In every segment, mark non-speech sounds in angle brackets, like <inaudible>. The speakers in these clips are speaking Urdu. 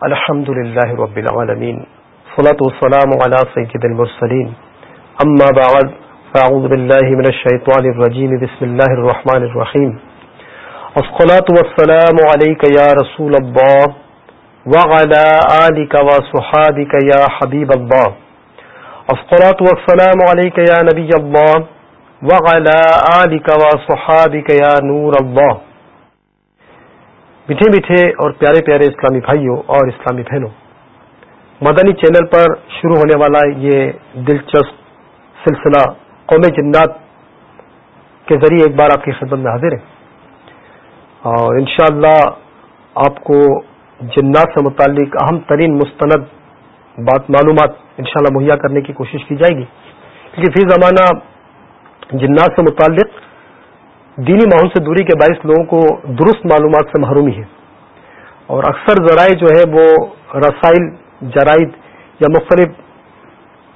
الحمد للہ رب العالمین صلاة والسلام على سید المرسلین اما بعد فاعوذ باللہ من الشیطان الرجیم بسم اللہ الرحمن الرحیم الصلاة والسلام علیکہ یا رسول اللہ وعلى آلك وصحابك يا حبیب اللہ الصلاة والسلام علیکہ یا نبی اللہ وعلى آلك وصحابك يا نور اللہ میٹھے میٹھے اور پیارے پیارے اسلامی بھائیوں اور اسلامی بہنوں، مدنی چینل پر شروع ہونے والا یہ دلچسپ سلسلہ قوم جنات کے ذریعے ایک بار آپ کی خدمت میں حاضر ہے اور انشاءاللہ اللہ آپ کو جنات سے متعلق اہم ترین مستند بات معلومات انشاءاللہ مہیا کرنے کی کوشش کی جائے گی۔ کیونکہ فی زمانہ جنات سے متعلق دینی ماحول سے دوری کے باعث لوگوں کو درست معلومات سے محرومی ہے۔ اور اکثر ذرائع جو ہے وہ رسائل، جرائد یا مختلف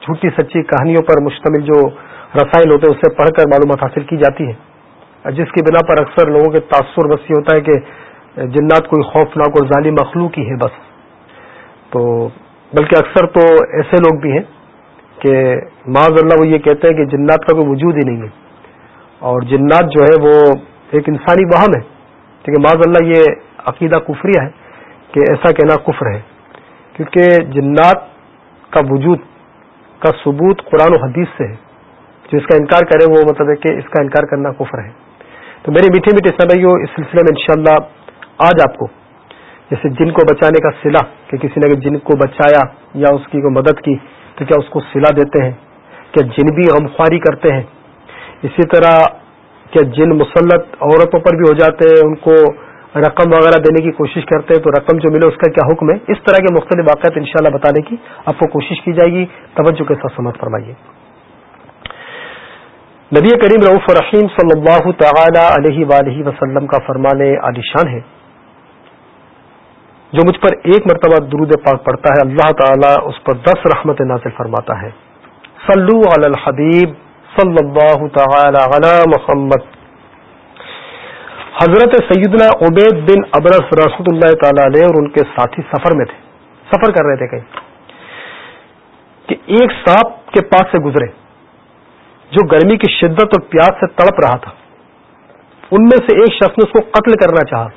جھوٹی سچی کہانیوں پر مشتمل جو رسائل ہوتے ہیں، اس سے پڑھ کر معلومات حاصل کی جاتی ہے جس کی بنا پر اکثر لوگوں کے تاثر بس یہ ہوتا ہے کہ جنات کوئی خوفناک اور ظالی مخلوق ہی ہے بس۔ تو بلکہ اکثر تو ایسے لوگ بھی ہیں کہ معذ اللہ وہ یہ کہتے ہیں کہ جنات کا کوئی وجود ہی نہیں ہے۔ اور جنات جو ہے وہ ایک انسانی وہم ہے۔ کیونکہ معذ اللہ یہ عقیدہ کفریہ ہے کہ ایسا کہنا کفر ہے۔ کیونکہ جنات کا وجود کا ثبوت قرآن و حدیث سے ہے۔ جو اس کا انکار کرے وہ مطلب ہے کہ اس کا انکار کرنا کفر ہے۔ تو میرے میٹھے میٹھے بھائی اس سلسلے میں انشاءاللہ آج آپ کو، جیسے جن کو بچانے کا سلا، کہ کسی نے جن کو بچایا یا اس کی کو مدد کی تو کیا اس کو سلا دیتے ہیں؟ کیا جن بھی غمخواری کرتے ہیں؟ اسی طرح کیا جن مسلط عورتوں پر بھی ہو جاتے ہیں، ان کو رقم وغیرہ دینے کی کوشش کرتے ہیں، تو رقم جو ملے اس کا کیا حکم ہے؟ اس طرح کے مختلف واقعات انشاءاللہ بتانے کی آپ کو کوشش کی جائے گی۔ توجہ کے ساتھ سمجھ فرمائیے۔ نبی کریم رعف رحیم صلی اللہ تعالی علیہ وآلہ وسلم کا فرمان علی شان ہے۔ جو مجھ پر ایک مرتبہ درود پاک پڑتا ہے، اللہ تعالی اس پر دس رحمت نازل فرماتا ہے۔ صلو علی الحبیب۔ صلی اللہ تعالی علی محمد. حضرت سیدنا عبید بن ابرس رسول اللہ تعالی علیہ اور ان کے ساتھی سفر میں تھے. سفر کر رہے تھے کہیں. کہ ایک سانپ کے پاس سے گزرے، جو گرمی کی شدت اور پیاس سے تڑپ رہا تھا. ان میں سے ایک شخص نے اس کو قتل کرنا چاہا.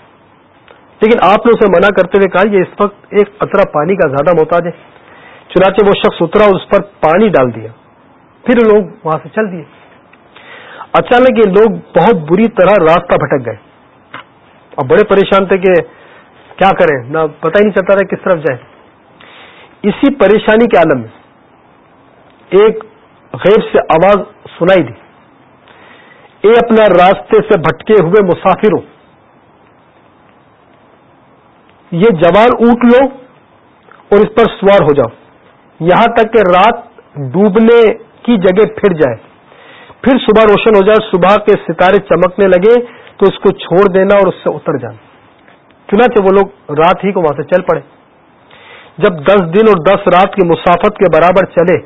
لیکن آپ نے اسے منع کرتے ہوئے کہا، یہ اس وقت ایک قطرہ پانی کا زیادہ محتاج ہے. چنانچہ وہ شخص اترا اور اس پر پانی ڈال دیا۔ پھر لوگ وہاں سے چل دیے۔ اچانک یہ لوگ بہت بری طرح راستہ بھٹک گئے۔ اور بڑے پریشان تھے کہ کیا کریں؟ نہ پتہ ہی نہیں چلتا رہا کس طرف جائے اسی پریشانی کے عالم میں ایک غیر سے آواز سنائی دی۔ اے اپنا راستے سے بھٹکے ہوئے مسافروں، یہ جوان اونٹ لو اور اس پر سوار ہو جاؤ۔ یہاں تک کہ رات ڈوبنے کی جگہ پھر جائے۔ پھر صبح روشن ہو جائے، صبح کے ستارے چمکنے لگے تو اس کو چھوڑ دینا اور اس سے اتر جانا۔ چنانچہ وہ لوگ رات ہی کو وہاں سے چل پڑے۔ جب دس دن اور دس رات کی مسافت کے برابر چلے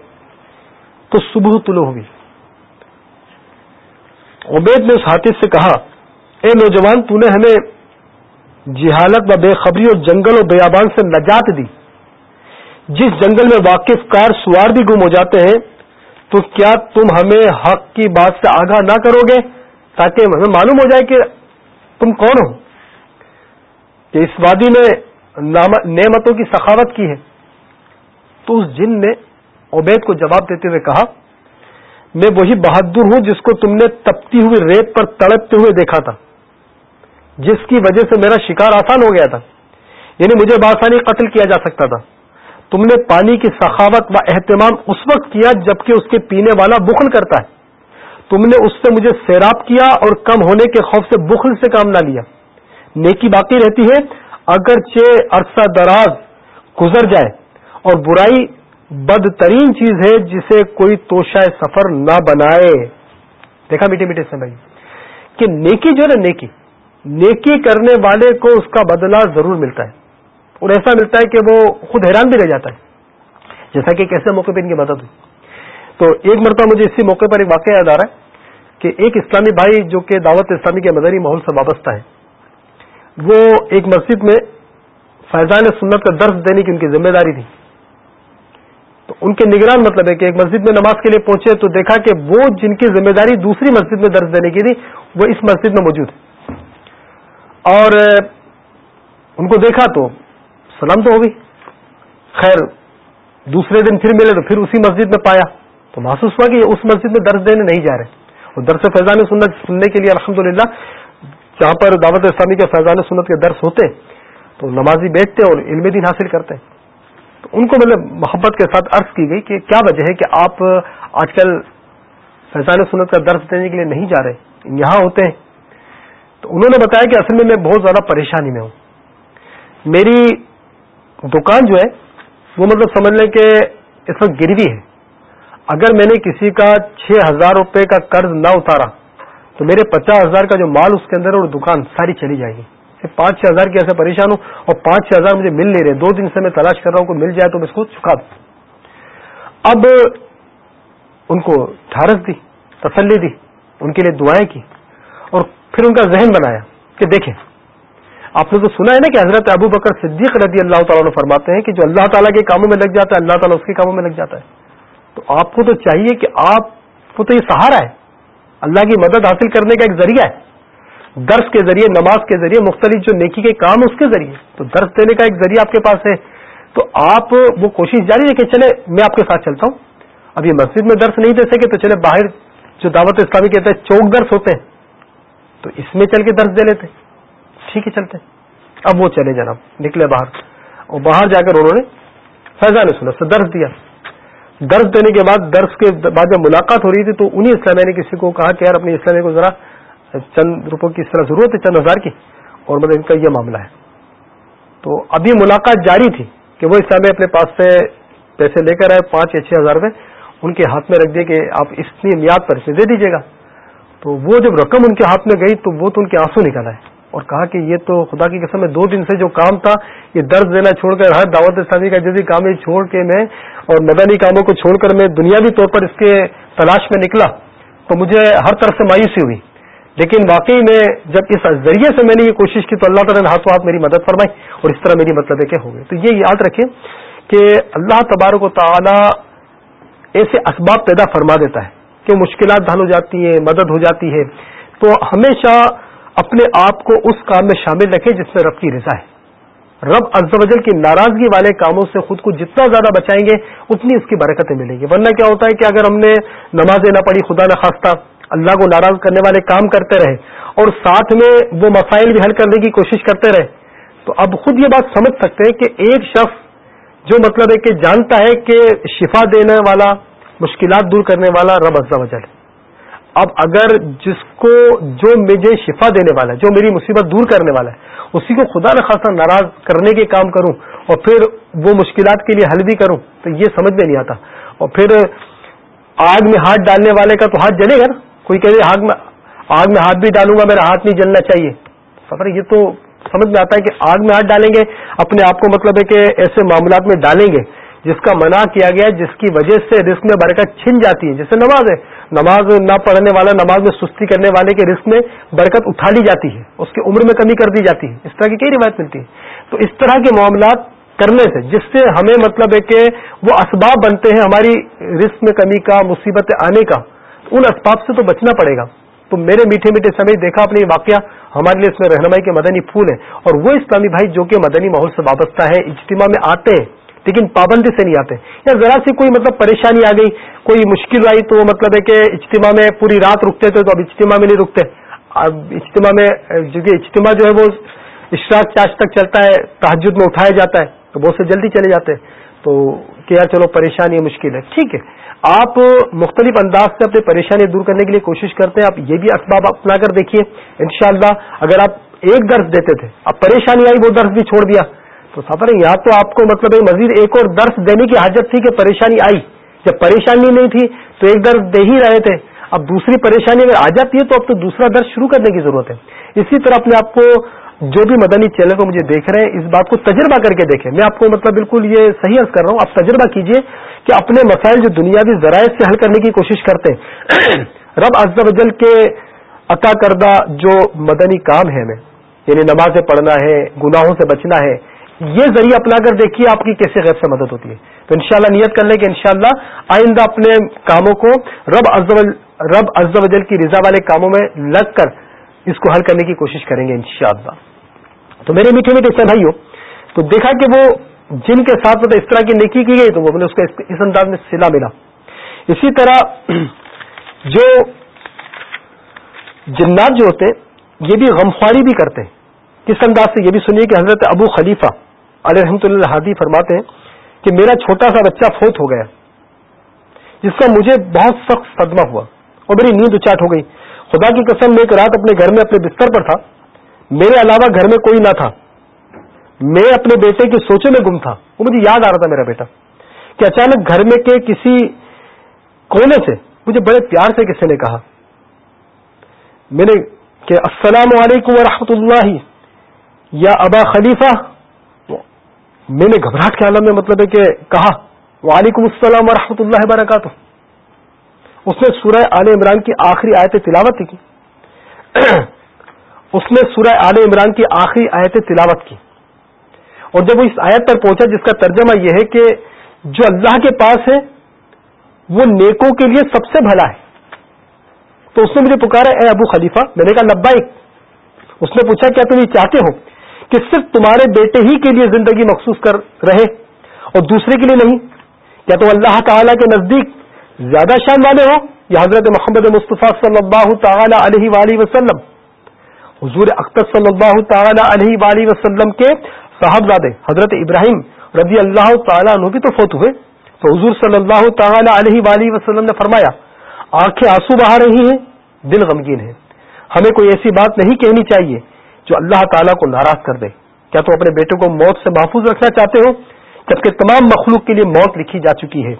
تو صبح طلوع ہوئی۔ عبید نے اس ہاتھی سے کہا، اے نوجوان، تو نے ہمیں جہالت و بے خبری اور جنگل و بیابان سے نجات دی۔ جس جنگل میں واقف کار سوار بھی گم ہو جاتے ہیں تو کیا تم ہمیں حق کی بات سے آگاہ نہ کرو گے تاکہ ہمیں معلوم ہو جائے کہ تم کون ہو؟ کہ اس وادی میں نعمتوں کی سخاوت کی ہے۔ تو اس جن نے عبید کو جواب دیتے ہوئے کہا، میں وہی بہادر ہوں جس کو تم نے تپتی ہوئی ریت پر تڑپتے ہوئے دیکھا تھا، جس کی وجہ سے میرا شکار آسان ہو گیا تھا یعنی مجھے بآسانی قتل کیا جا سکتا تھا۔ تم نے پانی کی سخاوت و اہتمام اس وقت کیا جبکہ اس کے پینے والا بخل کرتا ہے۔ تم نے اس سے مجھے سیراب کیا اور کم ہونے کے خوف سے بخل سے کام نہ لیا۔ نیکی باقی رہتی ہے۔ اگرچہ عرصہ دراز گزر جائے اور برائی بدترین چیز ہے جسے کوئی توشہ سفر نہ بنائے۔ دیکھا میٹھے میٹھے سے بھائی، کہ نیکی جو ہے نا نیکی نیکی کرنے والے کو اس کا بدلہ ضرور ملتا ہے۔ اور ایسا ملتا ہے کہ وہ خود حیران بھی رہ جاتا ہے۔ جیسا کہ کیسے موقع پہ ان کی مدد ہوئی۔ تو ایک مرتبہ مجھے اسی موقع پر ایک واقعہ یاد آ رہا ہے کہ ایک اسلامی بھائی جو کہ دعوت اسلامی کے مدری ماحول سے وابستہ ہے، وہ ایک مسجد میں فیضان سنت کا درس دینے کی ان کی ذمہ داری تھی۔ تو ان کے نگران مطلب ہے کہ ایک مسجد میں نماز کے لیے پہنچے تو دیکھا کہ وہ جن کی ذمہ داری دوسری مسجد میں درس دینے کی تھی، وہ اس مسجد میں موجود ہے۔ اور ان کو دیکھا تو سلام تو ہوگی۔ خیر، دوسرے دن پھر ملے تو پھر اسی مسجد میں پایا۔ تو محسوس ہوا کہ اس مسجد میں درس دینے نہیں جا رہے۔ اور درس فیضان سنت سننے کے لیے الحمد للہ جہاں پر دعوت اسلامی کے فیضان سنت کے درس ہوتے، تو نمازی بیٹھتے اور علم دین حاصل کرتے۔ تو ان کو مطلب محبت کے ساتھ عرض کی گئی کہ کیا وجہ ہے کہ آپ آج کل فیضان سنت کا درس دینے کے لیے نہیں جا رہے، یہاں ہوتے ہیں۔ تو انہوں نے بتایا کہ اصل میں میں بہت زیادہ پریشانی میں ہوں۔ میری دکان جو ہے، وہ مطلب سمجھ لیں کہ اس وقت گروی ہے۔ اگر میں نے کسی کا چھ ہزار روپے کا قرض نہ اتارا، تو میرے پچاس ہزار کا جو مال اس کے اندر اور دکان ساری چلی جائے گی۔ پانچ چھ ہزار کی ایسے پریشان ہوں اور پانچ چھ ہزار مجھے مل نہیں رہے۔ دو دن سے میں تلاش کر رہا ہوں کوئی مل جائے تو میں اس کو چکا دوں۔ اب ان کو ڈھارس دی، تسلی دی، ان کے لیے دعائیں کی اور پھر ان کا ذہن بنایا کہ دیکھیں آپ نے تو سنا ہے نا کہ حضرت ابو بکر صدیق رضی اللہ تعالیٰ نے فرماتے ہیں کہ جو اللہ تعالیٰ کے کاموں میں لگ جاتا ہے، اللہ تعالیٰ اس کے کاموں میں لگ جاتا ہے۔ تو آپ کو تو چاہیے کہ آپ کو تو یہ سہارا ہے۔ اللہ کی مدد حاصل کرنے کا ایک ذریعہ ہے۔ درس کے ذریعے، نماز کے ذریعے، مختلف جو نیکی کے کام اس کے ذریعے۔ تو درس دینے کا ایک ذریعہ آپ کے پاس ہے۔ تو آپ وہ کوشش جاری ہے کہ چلے، میں آپ کے ساتھ چلتا ہوں۔ اب یہ مسجد میں درس نہیں دے سکے تو چلے، باہر جو دعوت اسلامی کہتے ہیں، چوک درس ہوتے ہیں۔ تو اس میں چل کے درس دے لیتے ٹھیک ہے، چلتے اب وہ چلے جناب، نکلے باہر۔ اور باہر جا کر انہوں نے فیضا نے سنا درس دیا۔ درس دینے کے بعد، درس کے بعد جب ملاقات ہو رہی تھی تو انہیں اسلامیہ نے کسی کو کہا کہ یار، اپنی اسلامیہ کو ذرا چند روپوں کی اس طرح ضرورت ہے، چند ہزار کی۔ اور مطلب ان کا یہ معاملہ ہے۔ تو ابھی ملاقات جاری تھی کہ وہ اسلامیہ اپنے پاس سے پیسے لے کر آئے، پانچ یا چھ ہزار روپے۔ ان کے ہاتھ میں رکھ دیے کہ آپ اتنی میاد پر اسے دے دیجیے گا۔ تو وہ جب رقم ان کے ہاتھ میں گئی تو وہ تو ان کے آنسو نکل آئے۔ اور کہا کہ یہ تو خدا کی قسم میں دو دن سے جو کام تھا، یہ درد دینا چھوڑ کر ہر دعوت اسلامی کا جیسے کام یہ چھوڑ کے میں اور مدنی کاموں کو چھوڑ کر میں دنیاوی طور پر اس کے تلاش میں نکلا تو مجھے ہر طرح سے مایوسی ہوئی۔ لیکن واقعی میں جب اس ذریعے سے میں نے یہ کوشش کی تو اللہ تعالیٰ نے ہاتھوں ہاتھ میری مدد فرمائی اور اس طرح میری مطلب ہے کہ ہو گئے تو یہ یاد رکھیں کہ اللہ تبارک و تعالی ایسے اسباب پیدا فرما دیتا ہے کہ مشکلات حل ہو جاتی ہیں، مدد ہو جاتی ہے۔ تو ہمیشہ اپنے آپ کو اس کام میں شامل رکھیں جس میں رب کی رضا ہے۔ رب از وجل کی ناراضگی والے کاموں سے خود کو جتنا زیادہ بچائیں گے، اتنی اس کی برکتیں ملیں گی۔ ورنہ کیا ہوتا ہے کہ اگر ہم نے نمازیں نہ پڑھی، خدا نخواستہ اللہ کو ناراض کرنے والے کام کرتے رہے اور ساتھ میں وہ مسائل بھی حل کرنے کی کوشش کرتے رہے، تو اب خود یہ بات سمجھ سکتے ہیں کہ ایک شخص جو مطلب ہے کہ جانتا ہے کہ شفا دینے والا، مشکلات دور کرنے والا رب ازا وجل اب اگر جس کو جو مجھے شفا دینے والا ہے، جو میری مصیبت دور کرنے والا ہے، اسی کو خدا نخواستہ ناراض کرنے کے کام کروں اور پھر وہ مشکلات کے لیے حل بھی کروں، تو یہ سمجھ میں نہیں آتا۔ اور پھر آگ میں ہاتھ ڈالنے والے کا تو ہاتھ جلے گا نا؟ کوئی کہے آگ میں آگ میں ہاتھ بھی ڈالوں گا، میرا ہاتھ نہیں جلنا چاہیے۔ خبر یہ تو سمجھ میں آتا ہے کہ آگ میں ہاتھ ڈالیں گے، اپنے آپ کو مطلب ہے کہ ایسے معاملات میں ڈالیں گے، جس کا منع کیا گیا، جس کی وجہ سے رسک میں برکت چھن جاتی ہے، جیسے نماز ہے۔ نماز نہ پڑھنے والا، نماز میں سستی کرنے والے کے رسک میں برکت اٹھا لی جاتی ہے، اس کی عمر میں کمی کر دی جاتی ہے۔ اس طرح کی کئی روایت ملتی ہے تو اس طرح کے معاملات کرنے سے، جس سے ہمیں مطلب ہے کہ وہ اسباب بنتے ہیں ہماری رسک میں کمی کا، مصیبت آنے کا، ان اسباب سے تو بچنا پڑے گا۔ تو میرے میٹھے میٹھے سمے، دیکھا اپنے واقعہ ہمارے لیے اس میں رہنمائی کے مدنی پھول ہیں۔ اور وہ اسلامی بھائی جو کہ مدنی ماحول سے وابستہ ہے اجتماع میں آتے ہیں لیکن پابندی سے نہیں آتے۔ یا ذرا سی کوئی مطلب پریشانی آ گئی، کوئی مشکل آئی تو مطلب ہے کہ اجتماع میں پوری رات رکتے تھے تو اب اجتماع میں نہیں رکتے۔ اب اجتماع میں جو کہ اجتماع جو ہے وہ اشراق چاش تک چلتا ہے تحجد میں اٹھایا جاتا ہے، تو بہت سے جلدی چلے جاتے ہیں۔ تو کہ یار چلو پریشانی مشکل ہے۔ ٹھیک ہے۔ آپ مختلف انداز سے اپنی پریشانی دور کرنے کے لیے کوشش کرتے ہیں۔ آپ یہ بھی اسباب اپنا کر دیکھیے۔ انشاءاللہ، اگر آپ ایک درس دیتے تھے، اب پریشانی آئی، وہ درس بھی چھوڑ دیا۔ تو سفر یہاں تو آپ کو مطلب مزید ایک اور درس دینے کی حاجت تھی کہ پریشانی آئی۔ جب پریشانی نہیں تھی تو ایک درس دے ہی رہے تھے۔ اب دوسری پریشانی اگر آ جاتی ہے تو اب تو دوسرا درس شروع کرنے کی ضرورت ہے۔ اسی طرح اپنے آپ کو جو بھی مدنی چینل کو مجھے دیکھ رہے ہیں، اس بات کو تجربہ کر کے دیکھیں۔ میں آپ کو مطلب بالکل یہ صحیح عرض کر رہا ہوں۔ آپ تجربہ کیجیے کہ اپنے مسائل جو دنیاوی ذرائع سے حل کرنے کی کوشش کرتے ہیں۔ <clears throat> رب ازب وجل کے عطا کردہ جو مدنی کام ہے ہمیں یعنی نمازیں پڑھنا ہے، گناہوں سے بچنا ہے یہ ذریعہ اپنا کر دیکھیے آپ کی کیسے غیر سے مدد ہوتی ہے۔ تو انشاءاللہ نیت کر لیں کہ انشاءاللہ آئندہ اپنے کاموں کو رب رب از وجل کی رضا والے کاموں میں لگ کر اس کو حل کرنے کی کوشش کریں گے انشاءاللہ۔ تو میرے میٹھے میٹھے سے بھائی تو دیکھا کہ وہ جن کے ساتھ مطلب اس طرح کی نیکی کی گئی تو وہ اس کا اس انداز میں سلا ملا۔ اسی طرح <clears throat> جو جنات جو ہوتے ہیں یہ بھی غمخواری بھی کرتے۔ ہیں کس انداز سے؟ یہ بھی سنیے کہ حضرت ابو خلیفہ علیہ رحمۃ اللہ حادی فرماتے ہیں کہ میرا چھوٹا سا بچہ فوت ہو گیا، جس کا مجھے بہت سخت صدمہ ہوا اور میری نیند اچاٹ ہو گئی۔ خدا کی قسم، میں ایک رات اپنے گھر میں اپنے بستر پر تھا۔ میرے علاوہ گھر میں کوئی نہ تھا۔ میں اپنے بیٹے کی سوچوں میں گم تھا۔ وہ مجھے یاد آ رہا تھا، میرا بیٹا، کہ اچانک گھر میں کے کسی کونے سے مجھے بڑے پیار سے کسی نے کہا۔ میں نے کہ السلام علیکم ورحمۃ اللہ یا ابا خلیفہ۔ میں نے گھبراہٹ کے عالم میں مطلب ہے کہ کہا، وعلیکم السلام ورحمۃ اللہ وبرکاتہ۔ اس نے سورہ آل عمران کی آخری آیت تلاوت کی۔ <clears throat> اس نے سورہ آل عمران کی آخری آیت تلاوت کی۔ اور جب وہ اس آیت پر پہنچا، جس کا ترجمہ یہ ہے کہ جو اللہ کے پاس ہے، وہ نیکوں کے لیے سب سے بھلا ہے۔ تو اس نے مجھے پکارا، اے ابو خلیفہ، میں نے کہا لبائک اس نے پوچھا، کیا تم یہ چاہتے ہو؟ کہ صرف تمہارے بیٹے ہی کے لیے زندگی مخصوص کر رہے اور دوسرے کے لیے نہیں۔ کیا تم اللہ تعالی کے نزدیک زیادہ شان والے ہو یا حضرت محمد مصطفیٰ صلی اللہ تعالی علیہ وآلہ وسلم، حضور اختر صلی اللہ تعالی علیہ وآلہ وسلم کے صاحبزادے، حضرت ابراہیم رضی اللہ تعالیٰ عنہ بھی تو فوت ہوئے۔ تو حضور صلی اللہ تعالی علیہ وآلہ وسلم نے فرمایا، آنکھیں آنسو بہا رہی ہیں، دل غمگین ہے۔ ہمیں کوئی ایسی بات نہیں کہنی چاہیے جو اللہ تعالیٰ کو ناراض کر دے۔ کیا تم اپنے بیٹے کو موت سے محفوظ رکھنا چاہتے ہو؟ جبکہ تمام مخلوق کے لیے موت لکھی جا چکی ہے۔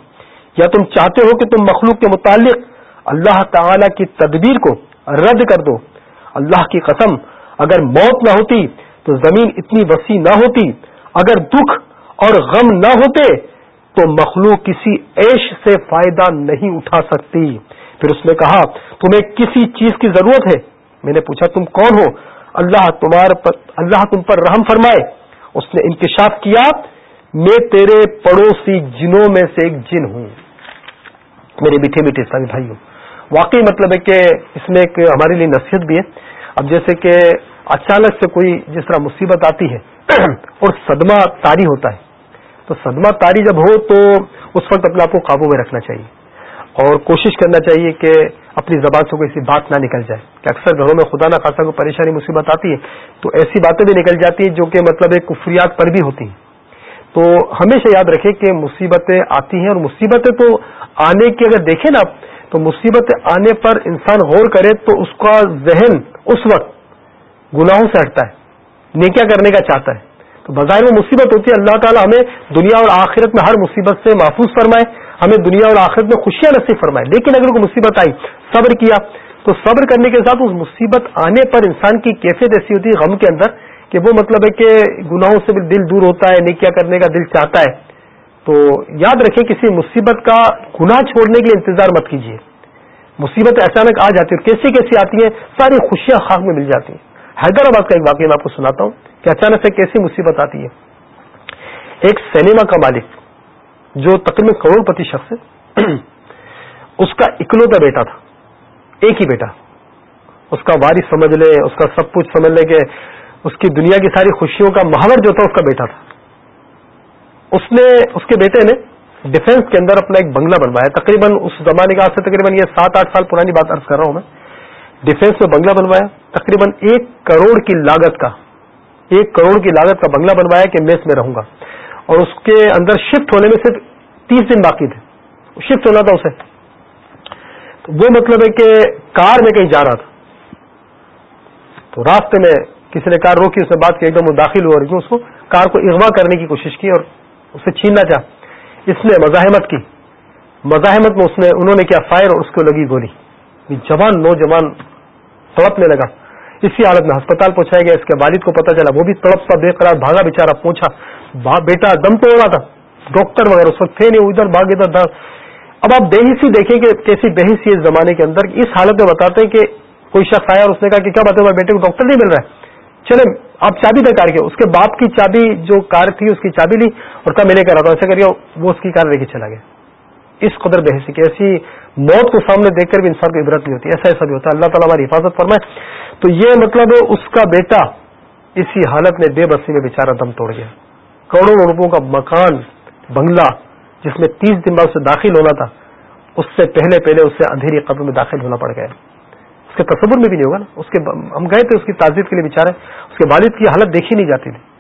یا تم چاہتے ہو کہ تم مخلوق کے متعلق اللہ تعالی کی تدبیر کو رد کر دو؟ اللہ کی قسم، اگر موت نہ ہوتی تو زمین اتنی وسیع نہ ہوتی۔ اگر دکھ اور غم نہ ہوتے تو مخلوق کسی عیش سے فائدہ نہیں اٹھا سکتی۔ پھر اس نے کہا، تمہیں کسی چیز کی ضرورت ہے؟ میں نے پوچھا، تم کون ہو؟ اللہ تمہار پر اللہ تم پر رحم فرمائے۔ اس نے انکشاف کیا، میں تیرے پڑوسی جنوں میں سے ایک جن ہوں۔ میرے میٹھے میٹھے اسلامی بھائی ہوں واقعی مطلب ہے کہ اس میں ایک ہمارے لیے نصیحت بھی ہے۔ اب جیسے کہ اچانک سے کوئی جس طرح مصیبت آتی ہے <clears throat> اور صدمہ تاری ہوتا ہے۔ تو صدمہ تاری جب ہو تو اس وقت اپنے آپ کو قابو میں رکھنا چاہیے۔ اور کوشش کرنا چاہیے کہ اپنی زبان سے کوئی ایسی بات نہ نکل جائے کہ اکثر گھروں میں خدا نہ خاصا کو پریشانی مصیبت آتی ہے تو ایسی باتیں بھی نکل جاتی ہیں جو کہ مطلب ایک کفریات پر بھی ہوتی ہیں۔ تو ہمیشہ یاد رکھیں کہ مصیبتیں آتی ہیں اور مصیبتیں تو آنے کی اگر دیکھیں نا آپ تو مصیبتیں آنے پر انسان غور کرے تو اس کا ذہن اس وقت گناہوں سے ہٹتا ہے نیکیا کرنے کا چاہتا ہے۔ تو بظاہر وہ مصیبت ہوتی ہے، اللہ تعالیٰ ہمیں دنیا اور آخرت میں ہر مصیبت سے محفوظ فرمائے۔ ہمیں دنیا اور آخرت میں خوشیاں نصیب فرمائے۔ لیکن اگر کوئی مصیبت آئی، صبر کیا، تو صبر کرنے کے ساتھ اس مصیبت آنے پر انسان کی کیفیت ایسی ہوتی ہے غم کے اندر کہ وہ مطلب ہے کہ گناہوں سے بھی دل دور ہوتا ہے نیکیا کرنے کا دل چاہتا ہے۔ تو یاد رکھیں کسی مصیبت کا گناہ چھوڑنے کے لیے انتظار مت کیجیے۔ مصیبت اچانک آ جاتی ہے کیسی کیسی آتی ہیں، ساری خوشیاں خاک میں مل جاتی ہیں۔ حیدرآباد کا ایک واقعہ میں آپ کو سناتا ہوں کہ اچانک سے کیسی مصیبت آتی ہے۔ ایک سینما کا مالک جو تقریباً کروڑ پتی شخص ہے، <clears throat> اس کا اکلوتا بیٹا تھا، ایک ہی بیٹا۔ اس کا وارث سمجھ لے، اس کا سب کچھ سمجھ لے کہ اس کی دنیا کی ساری خوشیوں کا محور جو تھا، اس کا بیٹا تھا۔ اس نے، اس کے بیٹے نے ڈیفینس کے اندر اپنا ایک بنگلہ بنوایا۔ تقریباً اس زمانے کا آج سے تقریباً یہ سات آٹھ سال پرانی بات عرض کر رہا ہوں میں۔ ڈیفینس میں بنگلہ بنوایا، تقریباً ایک کروڑ کی لاگت کا، ایک کروڑ کی لاگت کا بنگلہ بنوایا کہ میں اس میں رہوں گا۔ اور اس کے اندر شفٹ ہونے میں صرف تیس دن باقی تھے۔ شفٹ ہونا تھا اسے۔ تو وہ مطلب ہے کہ کار میں کہیں جا رہا تھا۔ تو راستے میں کسی نے کار روکی، اس نے بات کی، ایک دم وہ داخل ہوا اس کو کار کو اغوا کرنے کی کوشش کی اور اسے چھیننا چاہ اس نے مزاحمت کی۔ مزاحمت میں اس نے، انہوں نے کیا فائر اور اس کو لگی گولی۔ جوان نوجوان تڑپنے لگا۔ اسی حالت میں ہسپتال پہنچایا گیا۔ اس کے والد کو پتا چلا، وہ بھی تڑپتا بے قرار بھاگا بےچارا پہنچا بیٹا دم توڑ رہا تھا۔ ڈاکٹر وغیرہ اس وقت تھے نہیں ادھر بھاگ ادھر۔ اب آپ بےحسی دیکھیں کہ کیسی بےحسی اس زمانے کے اندر اس حالت میں بتاتے ہیں کہ کوئی شخص آیا اور اس نے کہا کہ کیا بات ہے بیٹے کو ڈاکٹر نہیں مل رہا ہے۔ چلے، آپ چابی دے کار کے۔ اس کے باپ کی چابی، جو کار تھی، اس کی چابی لی اور کب ملے کر رہا تھا، ایسا کریے وہ اس کی کار لے کے چلا گیا۔ اس قدر بحثی کی، ایسی موت کو سامنے دیکھ کر بھی انسان کی عبرت نہیں ہوتی، ایسا ایسا بھی ہوتا ہے۔ اللہ تعالیٰ ہماری حفاظت فرمائے۔ تو یہ مطلب اس کا بیٹا اسی حالت میں بے بسی میں بےچارا دم توڑ گیا۔ کروڑوں روپوں کا مکان، بنگلہ، جس میں تیس دن بعد اسے داخل ہونا تھا، اس سے پہلے پہلے اسے اندھیری قبر میں داخل ہونا پڑ گیا۔ اس کے تصور میں بھی نہیں ہوگا نا؟ اس کے ہم گئے تھے اس کی تعزیت کے لیے بےچارے اس کے والد کی حالت دیکھی نہیں جاتی تھی۔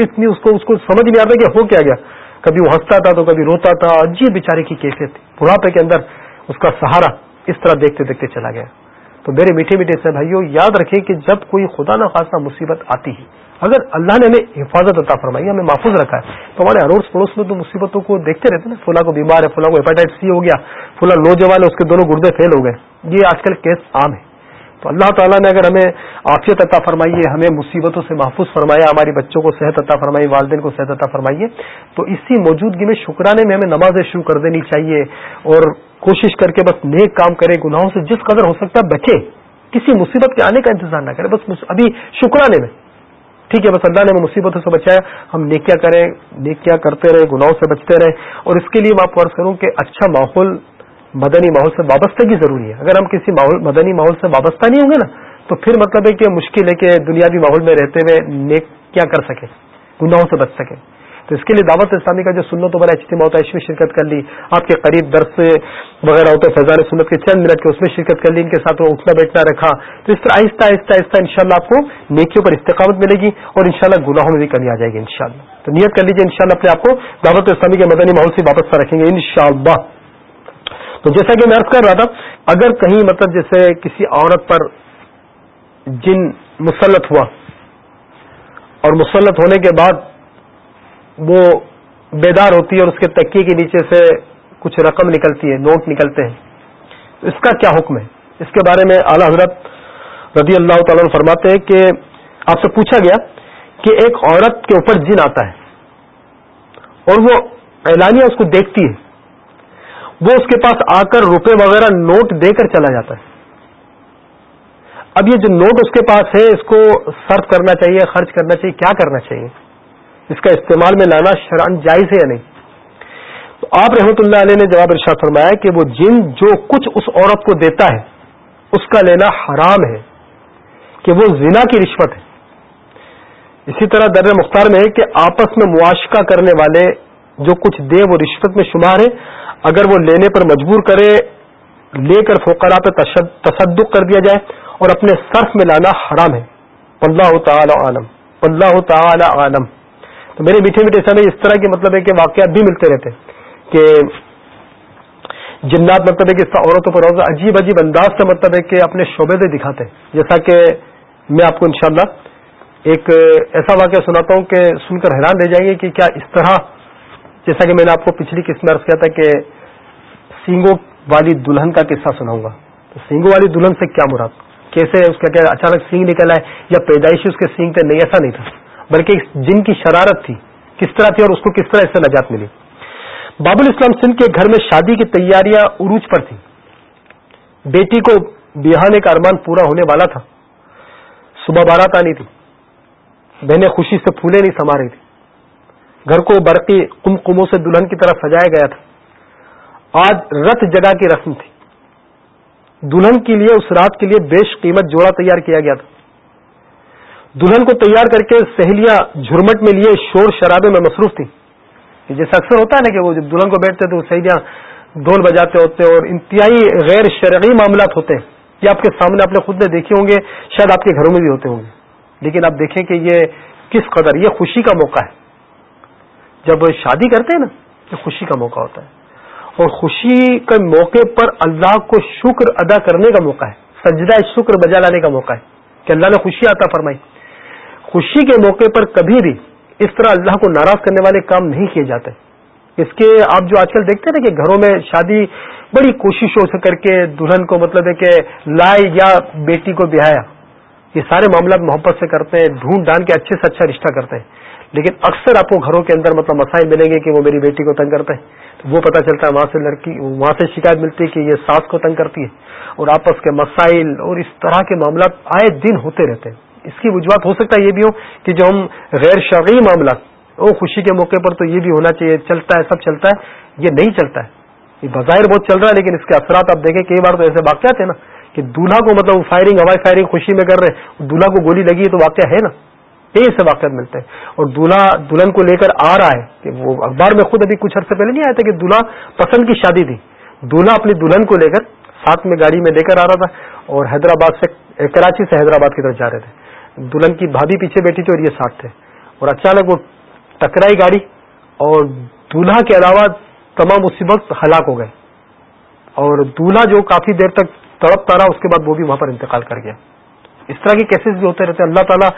اتنی اس کو اس کو سمجھ نہیں آتا کہ ہو کیا گیا۔ کبھی وہ ہنستا تھا تو کبھی روتا تھا۔ عجیب بیچارے کی کیفیت تھی۔ بڑھاپے کے اندر اس کا سہارا اس طرح دیکھتے دیکھتے چلا گیا۔ تو میرے میٹھے میٹھے سے بھائیوں یاد رکھیں کہ جب کوئی خدا نہ خاصا مصیبت آتی ہے اگر اللہ نے ہمیں حفاظت عطا فرمائی، ہمیں محفوظ رکھا ہے۔ تو ہمارے اڑوس پڑوس میں تو مصیبتوں کو دیکھتے رہتے نا۔ فلاں کو بیمار ہے، فلاں کو ہیپاٹائٹ سی ہو گیا، فلاں نوجوان ہے، اس کے دونوں گردے فیل ہو گئے۔ یہ آج کل کیس عام ہے۔ تو اللہ تعالیٰ نے اگر ہمیں عافیت عطا فرمائیے ہمیں مصیبتوں سے محفوظ فرمایا، ہماری بچوں کو صحت عطا فرمائی، والدین کو صحت عطا فرمائیے تو اسی موجودگی میں شکرانے میں ہمیں نمازیں شروع کر دینی چاہیے۔ اور کوشش کر کے بس نیک کام کرے، گناہوں سے جس قدر ہو سکتا ہے بچے، کسی مصیبت کے آنے کا انتظار نہ کرے، بس ابھی شکرانے میں۔ ٹھیک ہے، بس اللہ نے ہمیں مصیبتوں سے بچایا۔ ہم نیکیا کریں نیکیا کرتے رہے گناہوں سے بچتے رہے اور اس کے لیے میں آپ عرض کروں کہ اچھا ماحول، مدنی ماحول سے وابستگی ضروری ہے۔ اگر ہم کسی مدنی ماحول سے وابستہ نہیں ہوں گے نا، تو پھر مطلب ہے کہ مشکل ہے کہ دنیاوی ماحول میں رہتے ہوئے نیک کیا کر سکے گناہوں سے بچ سکے تو اس کے لیے دعوت اسلامی کا جو سنت والا اجتماع ہوتا ہے، اس میں شرکت کر لی۔ آپ کے قریب درس وغیرہ ہوتے ہیں فیضان سنت کے چند منٹ کے اس میں شرکت کر لی، ان کے ساتھ وہ اٹھنا بیٹھنا رکھا۔ تو اس طرح آہستہ آہستہ آہستہ ان شاء اللہ آپ کو نیکیوں پر استقامت ملے گی اور ان شاء اللہ گناہوں میں بھی کمی آ جائے گی ان شاء اللہ تو نیت کر لیجیے ان شاء اللہ اپنے آپ کو دعوت اسلامی کے مدنی ماحول سے واپس رکھیں گے ان شاء اللہ تو جیسا کہ میں عرض کر رہا تھا، اگر کہیں مطلب جیسے کسی عورت پر جن مسلط ہوا اور مسلط ہونے کے بعد وہ بیدار ہوتی ہے اور اس کے تکیے کے نیچے سے کچھ رقم نکلتی ہے، نوٹ نکلتے ہیں۔ اس کا کیا حکم ہے؟ اس کے بارے میں اعلی حضرت رضی اللہ تعالیٰ فرماتے ہیں کہ آپ سے پوچھا گیا کہ ایک عورت کے اوپر جن آتا ہے اور وہ اعلانیہ اس کو دیکھتی ہے، وہ اس کے پاس آ کر روپے وغیرہ نوٹ دے کر چلا جاتا ہے۔ اب یہ جو نوٹ اس کے پاس ہے، اس کو سرف کرنا چاہیے، خرچ کرنا چاہیے، کیا کرنا چاہیے؟ اس کا استعمال میں لانا شران جائز ہے یا نہیں؟ تو آپ رحمت اللہ علیہ نے جواب ارشاد فرمایا کہ وہ جن جو کچھ اس عورت کو دیتا ہے، اس کا لینا حرام ہے، کہ وہ زنا کی رشوت ہے۔ اسی طرح در مختار میں ہے کہ آپس میں مواشقہ کرنے والے جو کچھ دے، وہ رشوت میں شمار ہے۔ اگر وہ لینے پر مجبور کرے، لے کر فوکرا پہ تصدق کر دیا جائے اور اپنے صرف میں لانا حرام ہے۔ اللہ تعالی عالم۔ اللہ تعالی عالم۔ تو میرے میٹھے میٹھے سمے اس طرح کے مطلب ہے کہ واقعات بھی ملتے رہتے کہ جنات مطلب ہے کہ عورتوں پر عجیب عجیب انداز سے مطلب ہے کہ اپنے شعبے سے دکھاتے ہیں۔ جیسا کہ میں آپ کو انشاءاللہ ایک ایسا واقعہ سناتا ہوں کہ سن کر حیران رہ جائیں گے کہ کیا اس طرح جیسا کہ میں نے آپ کو پچھلی قسم میں عرض کیا تھا کہ سینگوں والی دلہن کا قصہ سناؤں گا۔ تو سینگوں والی دلہن سے کیا مراد؟ کیسے اس کا کیا اچانک سینگ نکل آئے یا پیدائشی اس کے سینگ تھے؟ نہیں، ایسا نہیں تھا۔ بلکہ جن کی شرارت تھی، کس طرح تھی اور اس کو کس طرح اس سے نجات ملی؟ باب الاسلام سندھ کے گھر میں شادی کی تیاریاں عروج پر تھیں۔ بیٹی کو بہانے کا ارمان پورا ہونے والا تھا۔ صبح بارات آنی تھی۔ بہنیں خوشی سے پھولے نہیں سما رہی تھی۔ گھر کو برقی کم کموں سے دلہن کی طرف سجایا گیا تھا۔ آج رت جگہ کی رسم تھی۔ دلہن کے لیے، اس رات کے لیے بیش قیمت جوڑا تیار کیا گیا تھا۔ دلہن کو تیار کر کے سہیلیاں جھرمٹ میں لیے شور شرابے میں مصروف تھی جیسا اکثر ہوتا ہے نا کہ وہ جب دلہن کو بیٹھتے تو سہیلیاں ڈھول بجاتے ہوتے اور انتہائی غیر شرعی معاملات ہوتے ہیں۔ یہ آپ کے سامنے آپ نے خود نے دیکھے ہوں گے، شاید آپ کے گھروں میں بھی ہوتے ہوں گے۔ لیکن آپ دیکھیں کہ یہ کس قدر، یہ خوشی کا موقع ہے۔ جب شادی کرتے ہیں نا، یہ خوشی کا موقع ہوتا ہے۔ اور خوشی کے موقع پر اللہ کو شکر ادا کرنے کا موقع ہے۔ سجدہ شکر بجا لانے کا موقع ہے کہ اللہ نے خوشی عطا فرمائی۔ خوشی کے موقع پر کبھی بھی اس طرح اللہ کو ناراض کرنے والے کام نہیں کیے جاتے۔ اس کے آپ جو آج کل دیکھتے ہیں نا کہ گھروں میں شادی بڑی کوششوں سے کر کے دلہن کو مطلب ہے کہ لائے یا بیٹی کو بہایا یہ سارے معاملات محبت سے کرتے ہیں، ڈھونڈ ڈھانڈ کے اچھے سے اچھا رشتہ کرتے ہیں۔ لیکن اکثر آپ کو گھروں کے اندر مطلب مسائل ملیں گے کہ وہ میری بیٹی کو تنگ کرتے ہیں۔ تو وہ پتہ چلتا ہے وہاں سے لڑکی، وہاں سے شکایت ملتی ہے کہ یہ ساس کو تنگ کرتی ہے۔ اور آپس کے مسائل اور اس طرح کے معاملات آئے دن ہوتے رہتے ہیں۔ اس کی وجوہات ہو سکتا ہے یہ بھی ہو کہ جو ہم غیر شرعی معاملہ، او خوشی کے موقع پر تو یہ بھی ہونا چاہیے، چلتا ہے، سب چلتا ہے، یہ نہیں چلتا ہے۔ یہ بظاہر بہت چل رہا ہے، لیکن اس کے اثرات آپ دیکھیں، کئی بار تو ایسے واقعات ہیں نا کہ دولہا کو مطلب فائرنگ ہوائی فائرنگ خوشی میں کر رہے ہیں دولہا کو گولی لگی تو واقعہ ہے نا۔ یہ سے واقعات ملتے ہیں۔ اور دلہا دلہن کو لے کر آ رہا ہے کہ وہ اخبار میں خود ابھی کچھ عرصے پہلے نہیں آیا تھا کہ دلہا پسند کی شادی تھی۔ دلہا اپنی دلہن کو لے کر ساتھ میں گاڑی میں لے کر آ رہا تھا اور حیدرآباد سے، کراچی سے حیدرآباد کی طرف جا رہے تھے۔ دلہن کی بھابھی پیچھے بیٹھی تھی اور یہ ساتھ تھے۔ اور اچانک وہ ٹکرائی گاڑی اور دلہا کے علاوہ تمام اسی وقت ہلاک ہو گئے۔ اور دلہا جو کافی دیر تک تڑپتا رہا، اس کے بعد وہ بھی وہاں پر انتقال کر گیا۔ اس طرح کے کیسز بھی ہوتے رہتے ہیں۔ اللہ تعالیٰ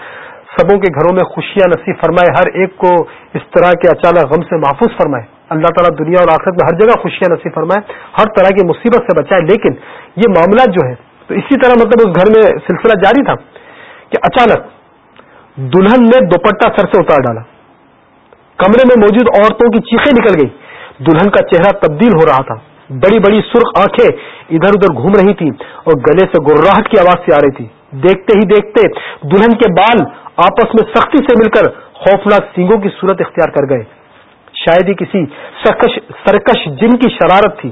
سبوں کے گھروں میں خوشیاں نصیب فرمائے، ہر ایک کو اس طرح کے اچانک غم سے محفوظ فرمائے۔ اللہ تعالیٰ دنیا اور آخرت میں ہر جگہ خوشیاں نصیب فرمائے، ہر طرح کی مصیبت سے بچائے۔ لیکن یہ معاملات جو ہے تو اسی طرح مطلب اس گھر میں سلسلہ جاری تھا۔ کہ اچانک دلہن نے دوپٹہ سر سے اتار ڈالا۔ کمرے میں موجود عورتوں کی چیخیں نکل گئی دلہن کا چہرہ تبدیل ہو رہا تھا۔ بڑی بڑی سرخ آنکھیں ادھر ادھر گھوم رہی تھی اور گلے سے گراہٹ کی آواز سے آ رہی تھی۔ دیکھتے ہی دیکھتے دلہن کے بال آپس میں سختی سے مل کر خوفناک سینگوں کی صورت اختیار کر گئے۔ شاید ہی کسی سرکش سرکش جن کی شرارت تھی۔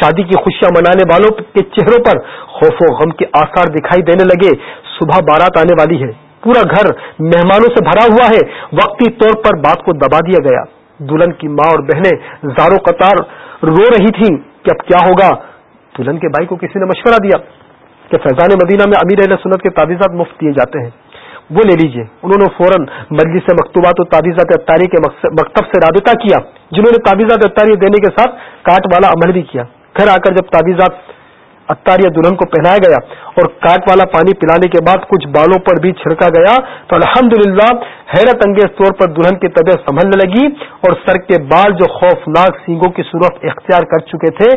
شادی کی خوشیاں منانے والوں کے چہروں پر خوف و غم کے آثار دکھائی دینے لگے۔ صبح بارات آنے والی ہے۔ پورا گھر مہمانوں سے بھرا ہوا ہے۔ وقتی طور پر بات کو دبا دیا گیا۔ دلہن کی ماں اور بہنیں زارو قطار رو رہی تھیں کہ اب کیا ہوگا؟ دلہن کے بھائی کو کسی نے مشورہ دیا کہ فیضان مدینہ میں امیر علیہ سنت کے تعویذات مفت دیے جاتے ہیں۔ وہ لے لیجیے۔ انہوں نے فوراً مجلس سے مکتوبات و تعویذات اتاری کے مکتب سے رابطہ کیا، جنہوں نے تعویذات اتاری دینے کے ساتھ کاٹ والا عمل بھی کیا۔ گھر آ کر جب تعویذات اتاریہ دلہن کو پہنایا گیا اور کاٹ والا پانی پلانے کے بعد کچھ بالوں پر بھی چھڑکا گیا تو الحمدللہ حیرت انگیز طور پر دلہن کی طبیعت سنبھلنے لگی اور سر کے بال جو خوفناک سینگوں کی صورت اختیار کر چکے تھے،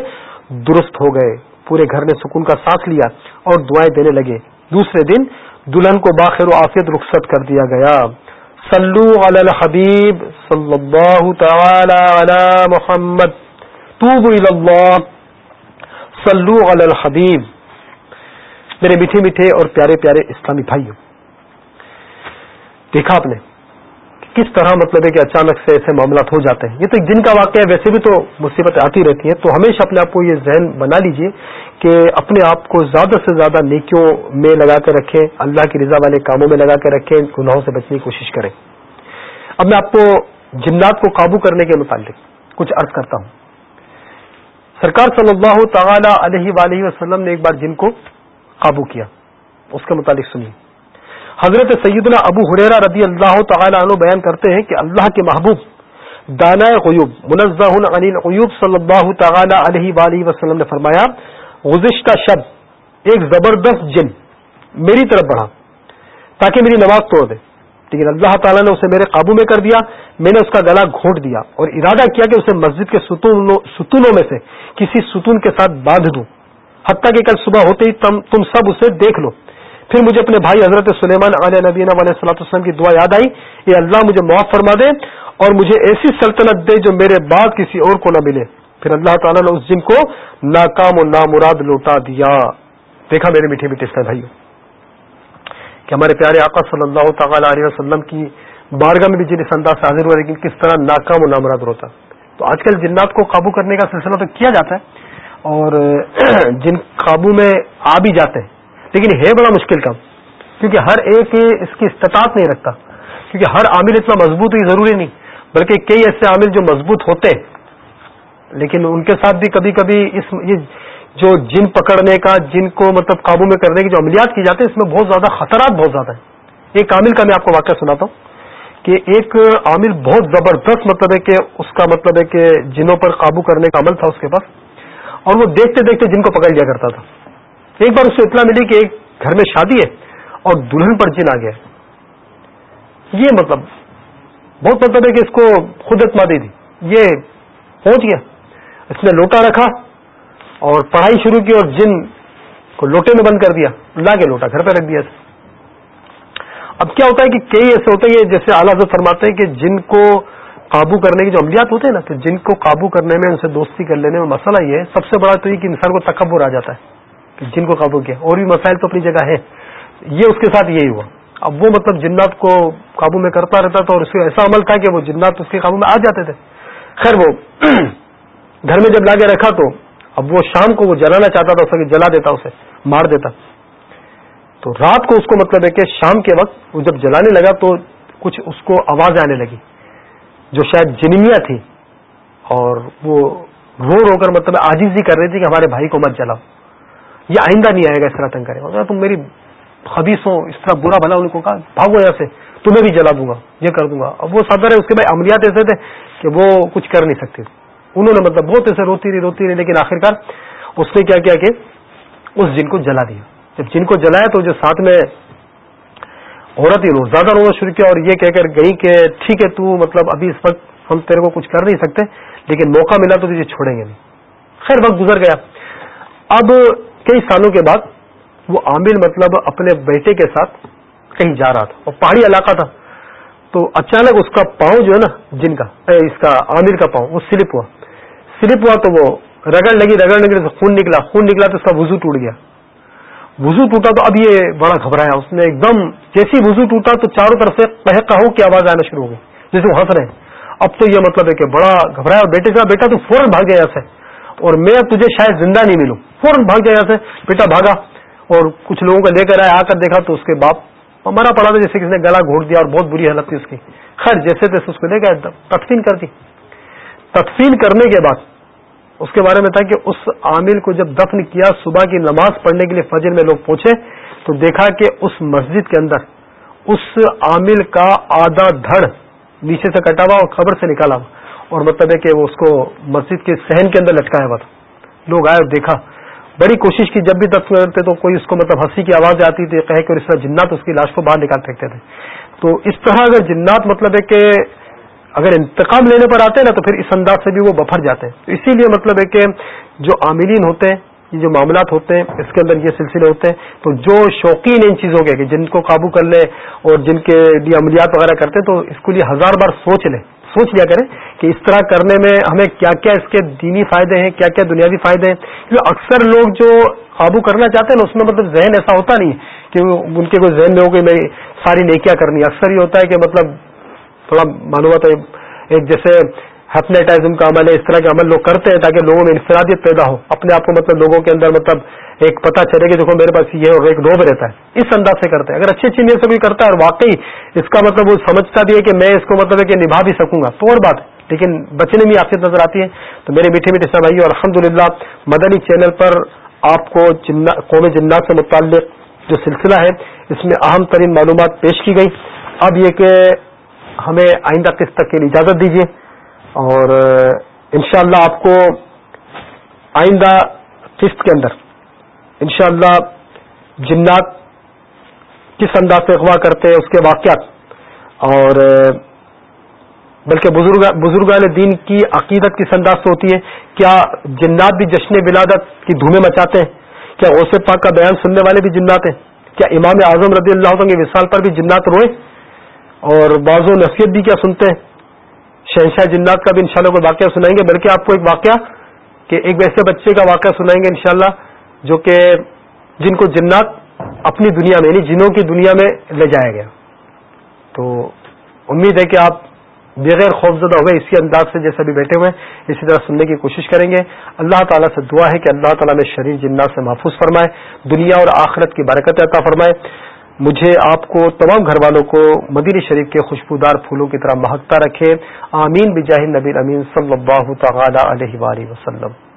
درست ہو گئے۔ پورے گھر نے سکون کا سانس لیا اور دعائیں دینے لگے۔ دوسرے دن دلہن کو باخر و آفیت رخصت کر دیا گیا۔ صلو علی الحبیب صلی اللہ تعالی علی محمد۔ اللہ۔ صلو علی الحبیب۔ میرے میٹھے میٹھے اور پیارے پیارے اسلامی بھائیوں، دیکھا آپ نے کس طرح مطلب ہے کہ اچانک سے ایسے معاملات ہو جاتے ہیں۔ یہ تو ایک دن کا واقعہ ہے، ویسے بھی تو مصیبتیں آتی رہتی ہیں۔ تو ہمیشہ اپنے آپ کو یہ ذہن بنا لیجیے کہ اپنے آپ کو زیادہ سے زیادہ نیکیوں میں لگا کر رکھیں، اللہ کی رضا والے کاموں میں لگا کر رکھیں، گناہوں سے بچنے کی کوشش کریں۔ اب میں آپ کو جنات کو قابو کرنے کے متعلق کچھ عرض کرتا ہوں۔ سرکار صلی اللہ تعالی علیہ وآلہ وسلم نے ایک بار جن کو قابو کیا، اس کے متعلق سنیے۔ حضرت سیدنا ابو حریرا رضی اللہ تعالی عنہ بیان کرتے ہیں کہ اللہ کے محبوب دانا غیوب منزہ عن العیوب صلی اللہ تعالی علیہ وآلہ وسلم نے فرمایا گزشتہ شب، ایک زبردست جن، میری طرف بڑھا، تاکہ میری نماز توڑ دے۔ لیکن اللہ تعالیٰ نے اسے میرے قابو میں کر دیا، میں نے اس کا گلا گھونٹ دیا اور ارادہ کیا کہ اسے مسجد کے ستونوں میں سے کسی ستون کے ساتھ باندھ دوں۔ حتیٰ کہ کل صبح ہوتے ہی تم سب اسے دیکھ لو۔ پھر مجھے اپنے بھائی حضرت سلیمان علیہ نبینہ علیہ صلاح وسلم کی دعا یاد آئی یہ اللہ مجھے معاف فرما دے اور مجھے ایسی سلطنت دے جو میرے بعد کسی اور کو نہ ملے۔ پھر اللہ تعالیٰ نے اس جن کو ناکام و نامراد لوٹا دیا۔ دیکھا میرے میٹھے میٹھے سے بھائی کہ ہمارے پیارے آقا صلی اللہ تعالی علیہ وسلم کی بارگاہ میں بھی جن اس انداز سے حاضر ہوا لیکن کس طرح ناکام و نامراد روتا تو آج کل جنات کو قابو کرنے کا سلسلہ تو کیا جاتا ہے اور <clears throat> جن قابو میں آ بھی جاتے ہیں۔ لیکن ہے بڑا مشکل کام، کیونکہ ہر ایک اس کی استطاعت نہیں رکھتا، کیونکہ ہر عامل اتنا مضبوط ہی ضروری نہیں، بلکہ کئی ایسے عامل جو مضبوط ہوتے ہیں، لیکن ان کے ساتھ بھی کبھی کبھی اس یہ جو جن پکڑنے کا، جن کو مطلب قابو میں کرنے کی جو عملیات کی جاتی ہیں، اس میں بہت زیادہ خطرات بہت زیادہ ہیں۔ ایک عامل کا میں آپ کو واقعہ سناتا ہوں کہ ایک عامل بہت زبردست مطلب ہے کہ اس کا مطلب ہے کہ جنوں پر قابو کرنے کا عمل تھا اس کے پاس، اور وہ دیکھتے دیکھتے جن کو پکڑ لیا کرتا تھا۔ ایک بار اس سے اطلاع ملی کہ ایک گھر میں شادی ہے اور دلہن پر جن آ گیا یہ مطلب بہت مطلب ہے کہ اس کو خود اعتمادی تھی یہ پہنچ گیا۔ اس نے لوٹا رکھا۔ اور پڑھائی شروع کی اور جن کو لوٹے میں بند کر دیا لا کے لوٹا، گھر پہ رکھ دیا اب کیا ہوتا ہے کہ کئی ایسے ہوتے ہیں، جیسے اعلیٰ فرماتے ہیں کہ جن کو قابو کرنے کے جو عملیات ہوتے ہیں نا، تو جن کو قابو کرنے میں، ان سے دوستی کر لینے میں مسئلہ یہ ہے، سب سے بڑا تو یہ کہ انسان کو تکبر آ جاتا ہے جن کو قابو کیا۔ اور بھی مسائل تو اپنی جگہ ہے یہ اس کے ساتھ یہی ہوا۔ اب وہ مطلب جنات کو قابو میں کرتا رہتا تھا اور اس کو ایسا عمل تھا کہ وہ جنات اس کے قابو میں آ جاتے تھے۔ خیر وہ <clears throat> گھر میں جب لا کے رکھا تو اب وہ شام کو وہ جلانا چاہتا تھا اسے جلا دیتا، اسے مار دیتا۔ تو رات کو اس کو مطلب ہے کہ شام کے وقت وہ جب جلانے لگا تو کچھ اس کو آواز آنے لگی، جو شاید جنمیا تھی۔ اور وہ رو رو کر مطلب آجیزی کر رہی تھی کہ ہمارے بھائی کو مت جلاؤ۔ یہ آئندہ نہیں آئے گا اس طرح تنگ کرے۔ مطلب تم میری خبیص ہو اس طرح برا بھلا ان کو کہا، بھاگو یہاں سے، تمہیں بھی جلا دوں گا، یہ کر دوں گا۔ اب وہ صدر ہے، اس کے بھائی عملیات ایسے تھے کہ وہ کچھ کر نہیں سکتے۔ انہوں نے مطلب بہت ایسے روتی رہی روتی رہی، لیکن آخرکار اس نے کیا کیا کہ اس جن کو جلا دیا۔ جب جن کو جلایا تو جو ساتھ میں عورت ہی رو زیادہ رونا شروع کیا اور یہ کہہ کر گئی کہ ٹھیک ہے، تو مطلب ابھی اس وقت ہم تیرے کو کچھ کر نہیں سکتے، لیکن موقع ملا تو تجھے چھوڑیں گے۔ نہیں خیر، وقت گزر گیا۔ اب کئی سالوں کے بعد وہ عامل مطلب اپنے بیٹے کے ساتھ کہیں جا رہا تھا اور پہاڑی علاقہ تھا۔ تو اچانک اس کا پاؤں جو ہے نا، جن کا اس کا عامر کا پاؤں، وہ سلپ ہوا۔ سلپ ہوا تو وہ رگڑ لگی رگڑ لگی، تو خون نکلا خون نکلا تو اس کا وزو ٹوٹ گیا۔ وزو ٹوٹا تو اب یہ بڑا گھبرایا۔ اس نے ایک دم جیسی وزو ٹوٹا تو چاروں طرف سے کہو کی آواز آنا شروع ہو گئی۔ جیسے وہ ہنس رہے ہیں۔ اب تو یہ مطلب ہے کہ بڑا گھبرایا۔ اور بیٹے کا بیٹا تو فوراً بھاگ گیا سے۔ اور میں تجھے شاید زندہ نہیں ملوں۔ فوراً بھاگ گیا سے۔ بیٹا بھاگا۔ اور کچھ لوگوں کو لے کر آئے آ کر دیکھا تو اس کے باپ مرا پڑا تھا جیسے کسی نے گلا گھوٹ دیا اور بہت بری حالت تھی اس کی۔ خیر، جیسے تیسے اس کو لے گئے تدفین کر دی۔ تدفین کرنے کے بعد اس کے بارے میں تھا کہ اس عامل کو جب دفن کیا صبح کی نماز پڑھنے کے لیے فجر میں لوگ پہنچے تو دیکھا کہ اس مسجد کے اندر اس عامل کا آدھا دھڑ نیچے سے کٹا ہوا اور خبر سے نکالا ہوا۔ اور مطلب ہے کہ وہ اس کو مسجد کے سہن کے اندر لٹکایا ہوا تھا۔ لوگ آئے اور دیکھا۔ بڑی کوشش کی جب بھی دفن کرتے تو کوئی اس کو مطلب ہنسی کی آواز آتی تھی کہ اس طرح جنات اس کی لاش کو باہر نکال پھینکتے تھے۔ تو اس طرح اگر جنات مطلب ہے کہ اگر انتقام لینے پر آتے ہیں نا تو پھر اس انداز سے بھی وہ بفر جاتے ہیں۔ تو اسی لیے مطلب ہے کہ جو عاملین ہوتے ہیں، یہ جو معاملات ہوتے ہیں، اس کے اندر یہ سلسلے ہوتے ہیں۔ تو جو شوقین ان چیزوں کے جن کو قابو کر لے اور جن کے لیے عملیات وغیرہ کرتے ہیں، تو اس کے لیے ہزار بار سوچ لیں۔ سوچ لیا کریں کہ اس طرح کرنے میں ہمیں کیا کیا اس کے دینی فائدے ہیں کیا کیا دنیاوی فائدے ہیں۔ کیونکہ اکثر لوگ جو قابو کرنا چاہتے ہیں نا، اس میں مطلب ذہن ایسا ہوتا نہیں کہ ان کے کوئی ذہن میں ہو کہ میں ساری نیکیاں کرنی اکثر یہ ہوتا ہے کہ مطلب تھوڑا معلومات ایک جیسے ہیپنیٹائزم کا عمل ہے، اس طرح کے عمل لوگ کرتے ہیں تاکہ لوگوں میں انفرادیت پیدا ہو۔ اپنے آپ کو مطلب لوگوں کے اندر مطلب ایک پتہ چلے کہ دیکھو میرے پاس یہ اور ایک روب رہتا ہے۔ اس انداز سے کرتے ہیں۔ اگر اچھی اچھی نیت سے کوئی کرتا ہے اور واقعی اس کا مطلب وہ سمجھتا بھی ہے کہ میں اس کو مطلب ہے کہ نبھا بھی سکوں گا، تو اور بات ہے۔ لیکن بچنے میں آفیت نظر آتی ہے۔ تو میرے میٹھے میٹھے سب بھائی اور الحمد مدنی چینل پر آپ کو قوم جنات سے متعلق جو سلسلہ ہے، اس میں اہم ترین معلومات پیش کی گئی۔ اب یہ کہ ہمیں آئندہ قسط تک کے لیے اجازت دیجیے اور انشاءاللہ اللہ آپ کو آئندہ قسط کے اندر انشاءاللہ جنات کس انداز سے اغوا کرتے ہیں اس کے واقعات اور بلکہ بزرگان دین کی عقیدت کس انداز سے ہوتی ہے؟ کیا جنات بھی جشن ولادت کی دھومیں مچاتے ہیں؟ کیا غوث پاک کا بیان سننے والے بھی جنات ہیں؟ کیا امام اعظم رضی اللہ عنہ کے وصال پر بھی جنات روئے اور بعض و نصیحت بھی کیا سنتے ہیں۔ شہنشاہ جنات کا بھی انشاءاللہ کوئی واقعہ سنائیں گے، بلکہ آپ کو ایک واقعہ کہ ایک ویسے بچے کا واقعہ سنائیں گے انشاءاللہ جو کہ جن کو جنات اپنی دنیا میں یعنی جنوں کی دنیا میں لے جایا گیا۔ تو امید ہے کہ آپ بغیر خوفزدہ ہوئے اسی انداز سے جیسے بھی بیٹھے ہوئے اسی طرح سننے کی کوشش کریں گے۔ اللہ تعالیٰ سے دعا ہے کہ اللہ تعالیٰ میں شریر جنات سے محفوظ فرمائے، دنیا اور آخرت کی برکت عطا فرمائے۔ مجھے آپ کو تمام گھر والوں کو مدیر شریف کے خوشبودار پھولوں کی طرح مہکتا رکھے۔ آمین بجاہ نبی امین صلی اللہ تعالی علیہ وآلہ وسلم۔